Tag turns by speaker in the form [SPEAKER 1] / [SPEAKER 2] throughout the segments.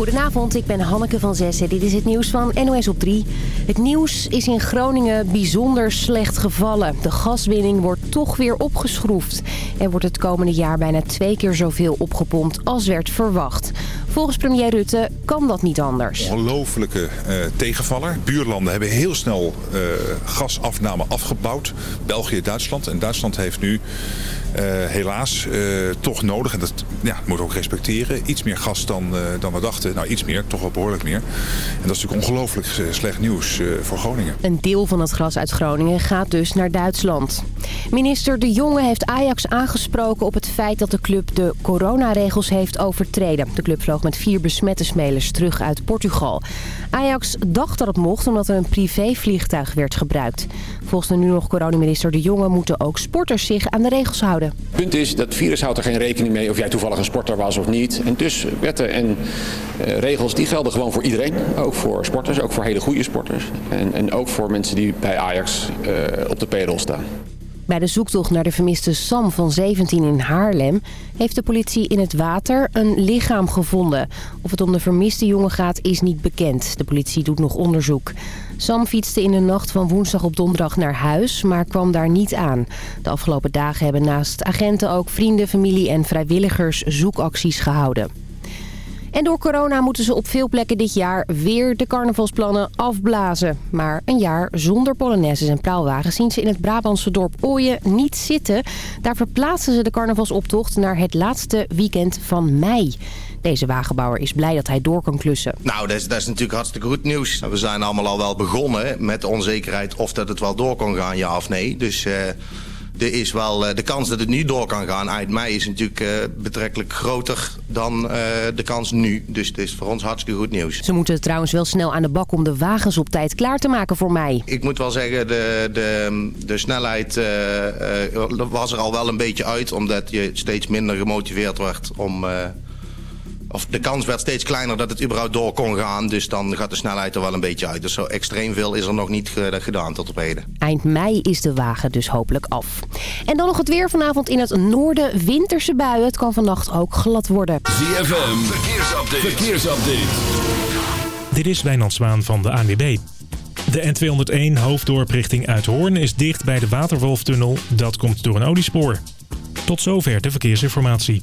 [SPEAKER 1] Goedenavond, ik ben Hanneke van Zessen. Dit is het nieuws van NOS op 3. Het nieuws is in Groningen bijzonder slecht gevallen. De gaswinning wordt toch weer opgeschroefd. Er wordt het komende jaar bijna twee keer zoveel opgepompt als werd verwacht. Volgens premier Rutte kan dat niet anders.
[SPEAKER 2] Ongelofelijke uh, tegenvaller. Buurlanden hebben heel snel uh, gasafname afgebouwd. België, Duitsland. En Duitsland heeft nu helaas toch nodig, en dat ja, moet ook respecteren, iets meer gas dan, dan we dachten. Nou, iets meer, toch wel behoorlijk meer. En dat is natuurlijk ongelooflijk slecht nieuws voor Groningen.
[SPEAKER 1] Een deel van het gas uit Groningen gaat dus naar Duitsland. Minister De Jonge heeft Ajax aangesproken op het feit dat de club de coronaregels heeft overtreden. De club vloog met vier besmette spelers terug uit Portugal. Ajax dacht dat het mocht omdat er een privévliegtuig werd gebruikt. Volgens de nu nog coronaminister De Jonge moeten ook sporters zich aan de regels houden.
[SPEAKER 3] Het punt is, dat virus houdt er geen rekening mee of jij toevallig een sporter was of niet. En dus wetten en uh, regels die gelden gewoon voor iedereen. Ook voor sporters, ook voor hele goede sporters. En, en ook voor mensen die bij Ajax uh, op de payroll staan.
[SPEAKER 1] Bij de zoektocht naar de vermiste Sam van 17 in Haarlem... heeft de politie in het water een lichaam gevonden. Of het om de vermiste jongen gaat is niet bekend. De politie doet nog onderzoek. Sam fietste in de nacht van woensdag op donderdag naar huis, maar kwam daar niet aan. De afgelopen dagen hebben naast agenten ook vrienden, familie en vrijwilligers zoekacties gehouden. En door corona moeten ze op veel plekken dit jaar weer de carnavalsplannen afblazen. Maar een jaar zonder polonaises en praalwagens zien ze in het Brabantse dorp Ooyen niet zitten. Daar verplaatsen ze de carnavalsoptocht naar het laatste weekend van mei. Deze wagenbouwer is blij dat hij door kan klussen.
[SPEAKER 4] Nou, dat is, dat is natuurlijk hartstikke goed nieuws. We zijn allemaal al wel begonnen met de onzekerheid of dat het wel door kon gaan, ja of nee. Dus... Uh er is wel uh, de kans dat het nu door kan gaan eind mei is natuurlijk uh, betrekkelijk groter dan uh, de kans nu. Dus het is voor ons hartstikke goed nieuws.
[SPEAKER 1] Ze moeten trouwens wel snel aan de bak om de wagens op tijd klaar te maken voor mei.
[SPEAKER 4] Ik moet wel zeggen, de, de, de snelheid was er al wel een beetje uit. Omdat je steeds minder gemotiveerd wordt om of de kans werd steeds kleiner dat het überhaupt door kon gaan. Dus dan gaat de snelheid er wel een beetje uit. Dus zo extreem veel is er nog niet gedaan tot op heden.
[SPEAKER 1] Eind mei is de wagen dus hopelijk af. En dan nog het weer vanavond in het noorden. Winterse buien. Het kan vannacht ook glad worden.
[SPEAKER 5] ZFM, verkeersupdate. verkeersupdate.
[SPEAKER 6] Dit is Wijnand Zwaan van de ANWB. De N201 hoofddorp richting Uithoorn is dicht bij de Waterwolftunnel. Dat komt door een oliespoor. Tot zover de verkeersinformatie.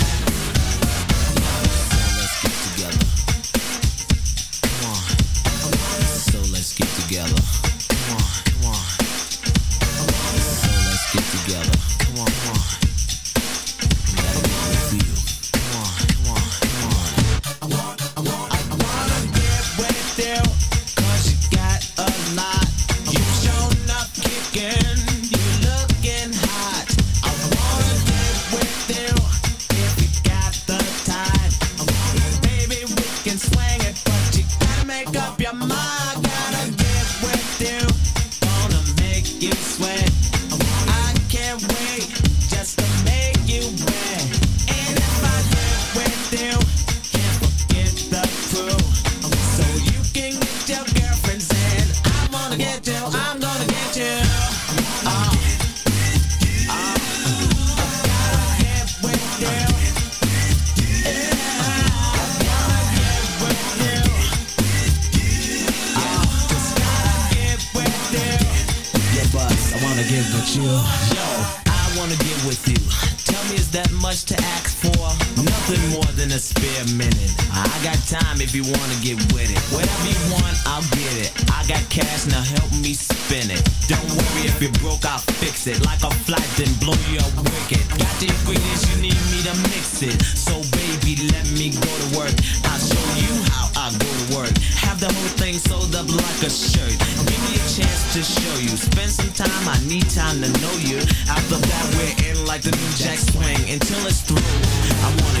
[SPEAKER 7] Like new jack swing. Until it's through, I wanna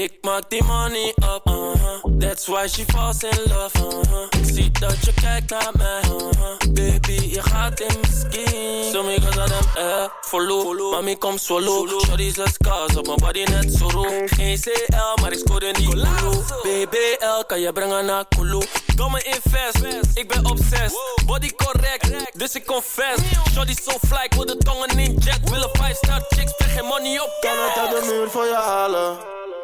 [SPEAKER 8] Ik maak die money up, uh-huh. That's why she falls in love, uh-huh. Ik zie dat je kijkt naar mij, uh-huh. Baby, je gaat in mijn skin. Zo me aan hem, eh, follow. Mami, kom solo. Shorty zes scars op mijn body net zo roe. Geen CL, maar ik scoorde niet Kulu. BBL, kan je brengen naar Kulu. Domme invest, ik ben obsessed. Body correct, dus ik confess. Shorty so fly, ik wil de tongen in jet. Willen 5 star chicks, spreek geen money op Kan het uit de muur voor je halen?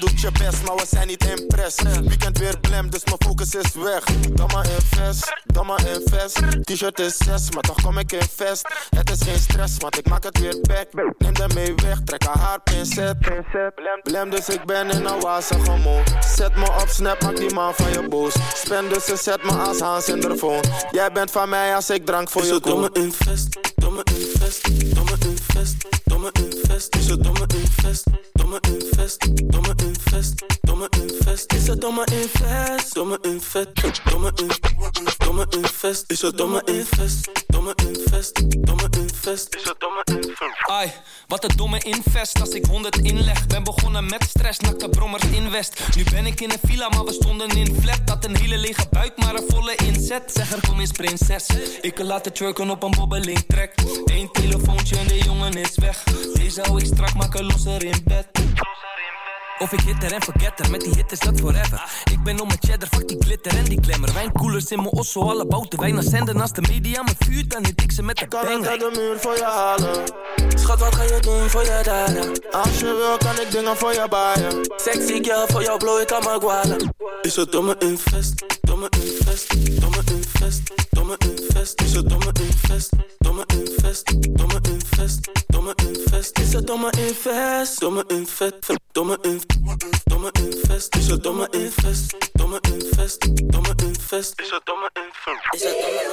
[SPEAKER 8] doet je best, maar we zijn niet impress. Weekend weer blem, dus mijn focus is weg. Domme invest, domme invest. T-shirt is 6, maar toch kom ik in vest. Het is geen stress, want ik maak het weer back. Neem de mee weg, trek haar haar pincet. Blem, dus ik ben in een wazige mood. Zet me op snap, maak die man van je boos. Spend dus en zet me als Hans in de phone. Jij bent van mij als ik drank voor je koop. Domme invest, domme invest, domme invest, domme invest. Is het domme invest, domme invest, domme invest, domme invest. Is het domme invest, domme invest, domme invest, domme invest. Is het domme invest, domme invest, domme invest. Is het domme invest.
[SPEAKER 9] Ai, wat een domme invest als ik 100 inleg. Ben begonnen met stress, nakte brommers in West. Nu ben ik in een villa, maar we stonden in flat. Dat een hele lege buik, maar een volle inzet. Zeg er kom eens prinses. Ik kan laten twerken op een bobbeling trek. Eén telefoontje en de jongen is weg. Deze hou ik strak, maken losser in bed. Of ik hitter en forgetter, met die hit is dat forever. Ik ben om mijn cheddar, fuck die glitter en die glamour. Wijnkoelers in mijn osso, alle bouten wijn zenden. Als de media me vuurt, dan hit ik ze met de
[SPEAKER 8] Kan ik
[SPEAKER 9] banger.
[SPEAKER 8] uit de muur voor je halen? Schat, wat ga je doen voor je daden? Als je wil, kan ik dingen voor je baaien. Sexy girl, voor jou blow ik aan mijn gualen. Is het domme invest, domme invest, domme invest, domme invest. Is het domme invest, domme invest, domme invest, domme invest. Is het domme invest? Domme invest. Domme invest. Domme invest. Is het domme invest? Domme invest. Domme invest. Is het domme invest? Is het domme invest?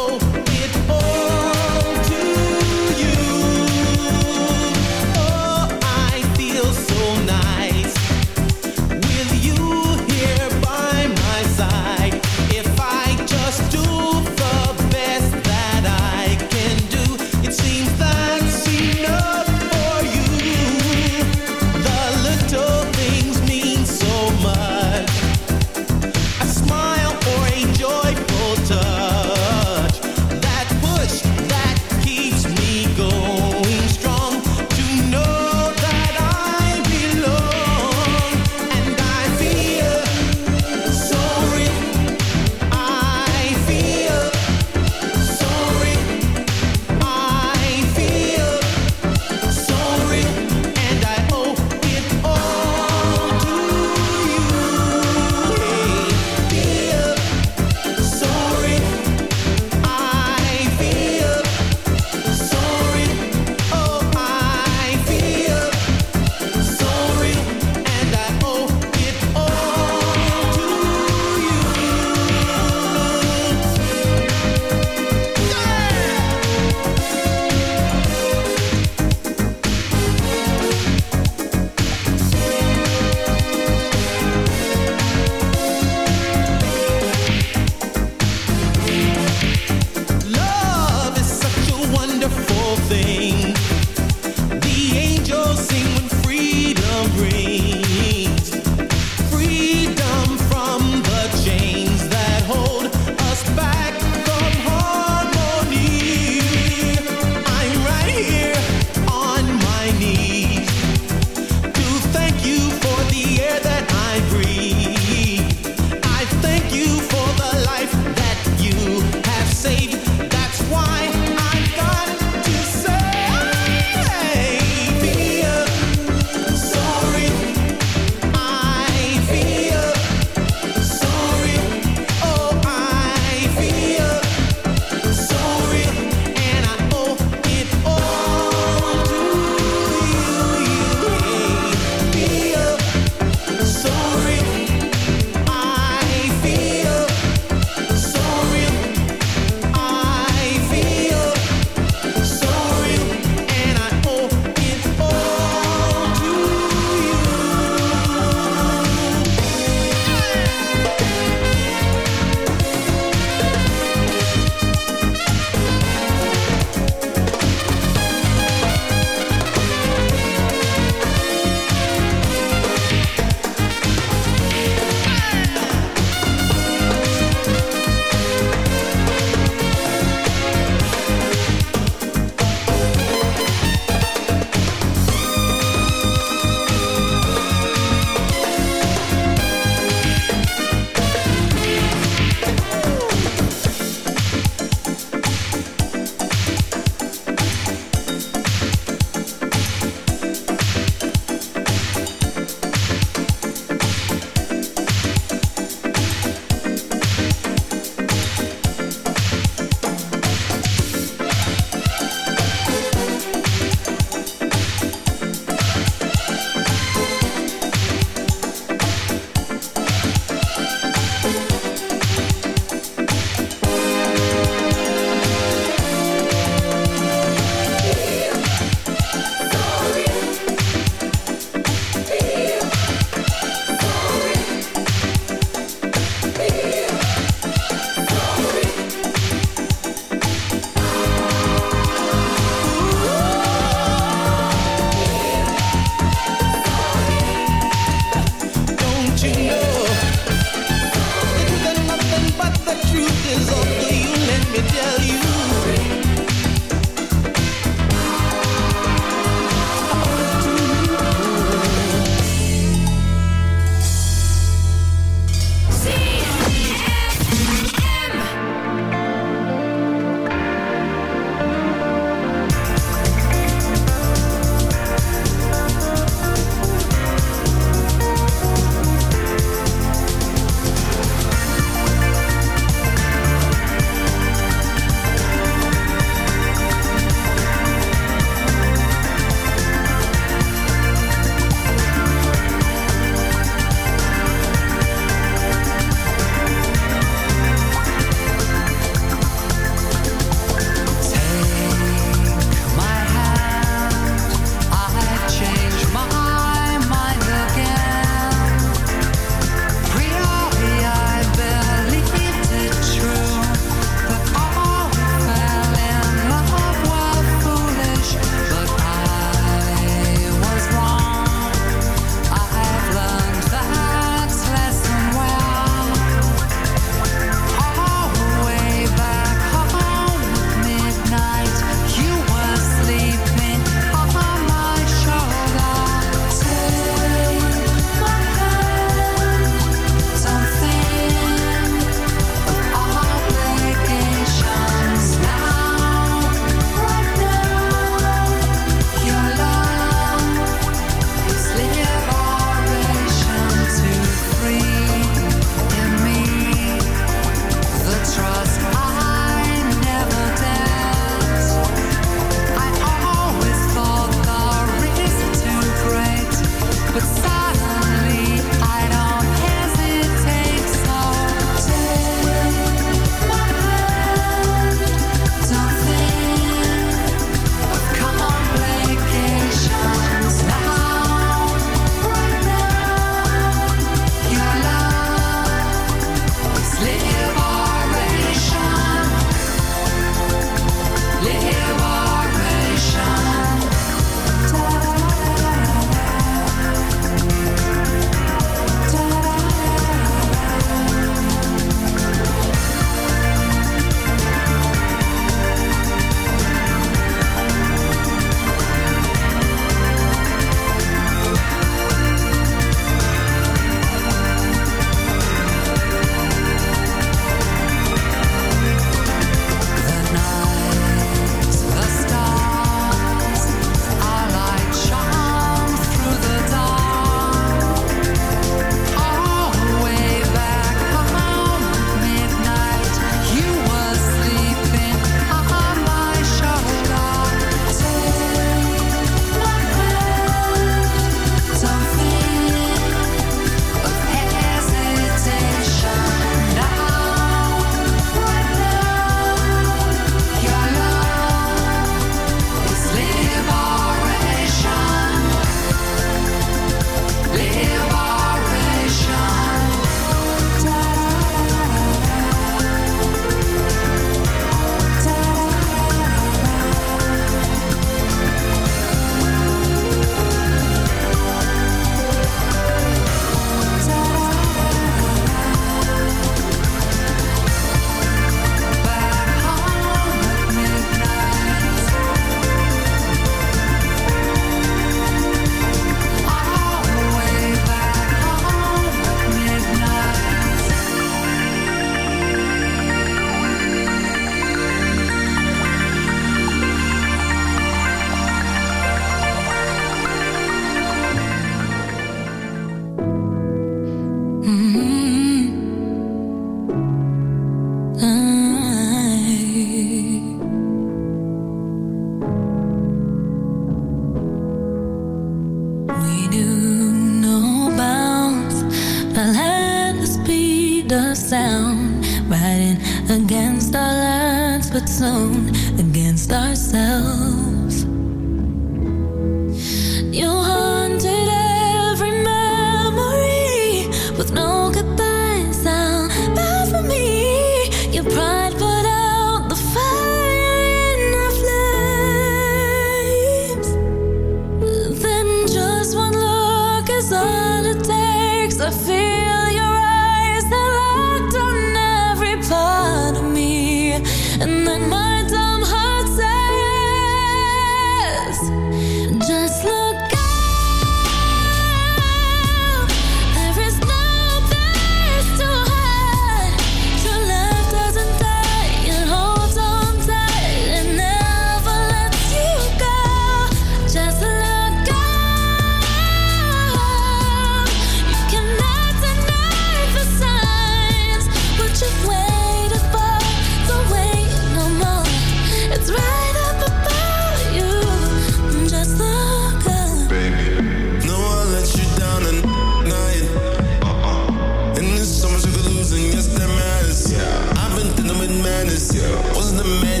[SPEAKER 10] man.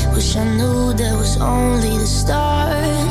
[SPEAKER 11] Wish I knew that was only the start.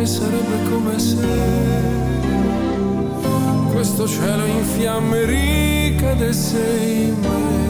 [SPEAKER 12] e sarebbe come se questo cielo in fiamme ricadesse in me.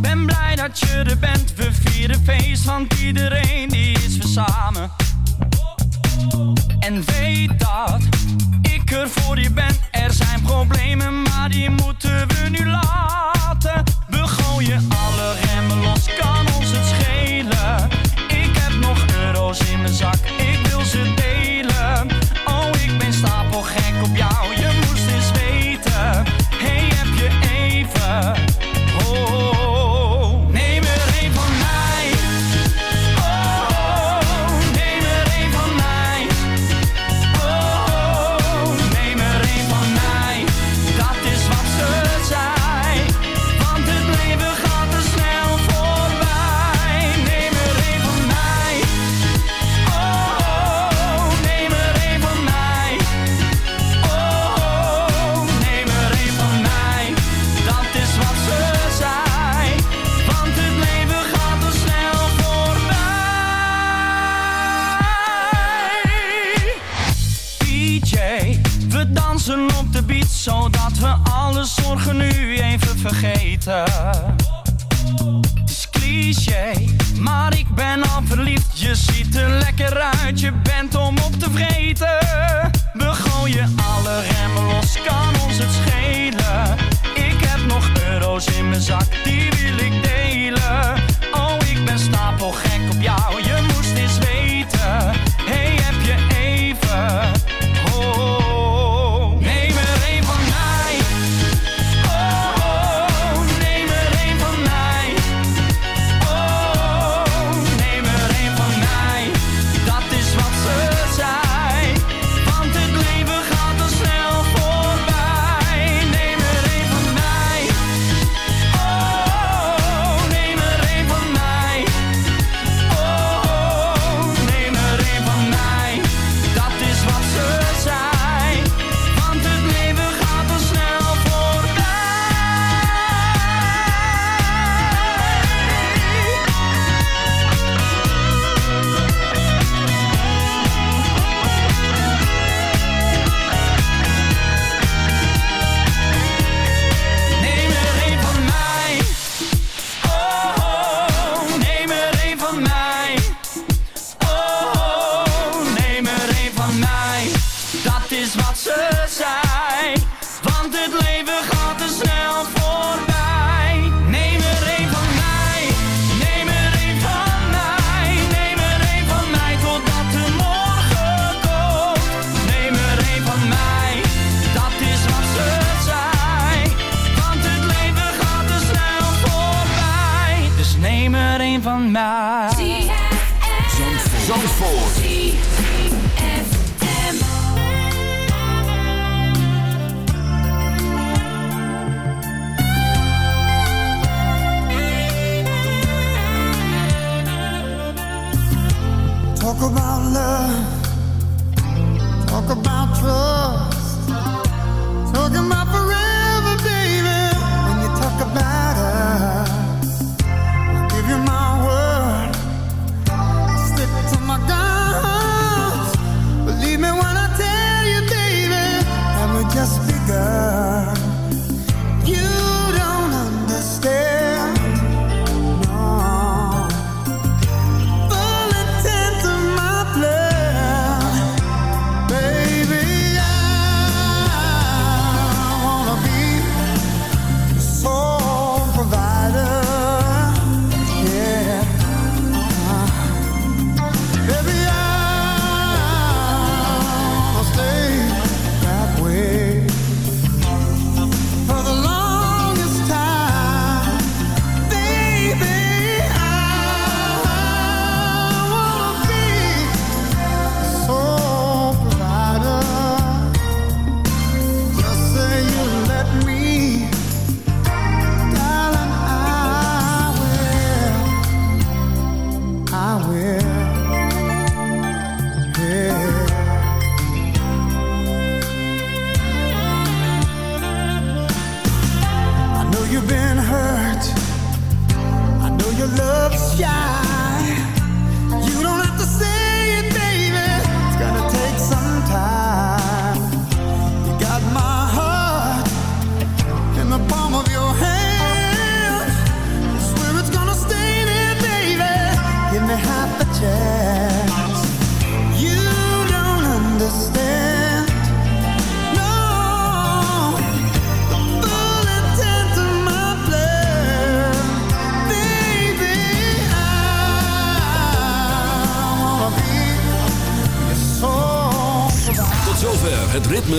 [SPEAKER 13] Ben blij dat je er bent, we vieren feest, want iedereen die is we samen.
[SPEAKER 14] En weet dat ik er voor je ben. Er zijn problemen, maar die moeten we nu laten. We gooien alle remmen los, kan ons het schelen. Ik heb nog euro's in mijn zak.
[SPEAKER 15] matter.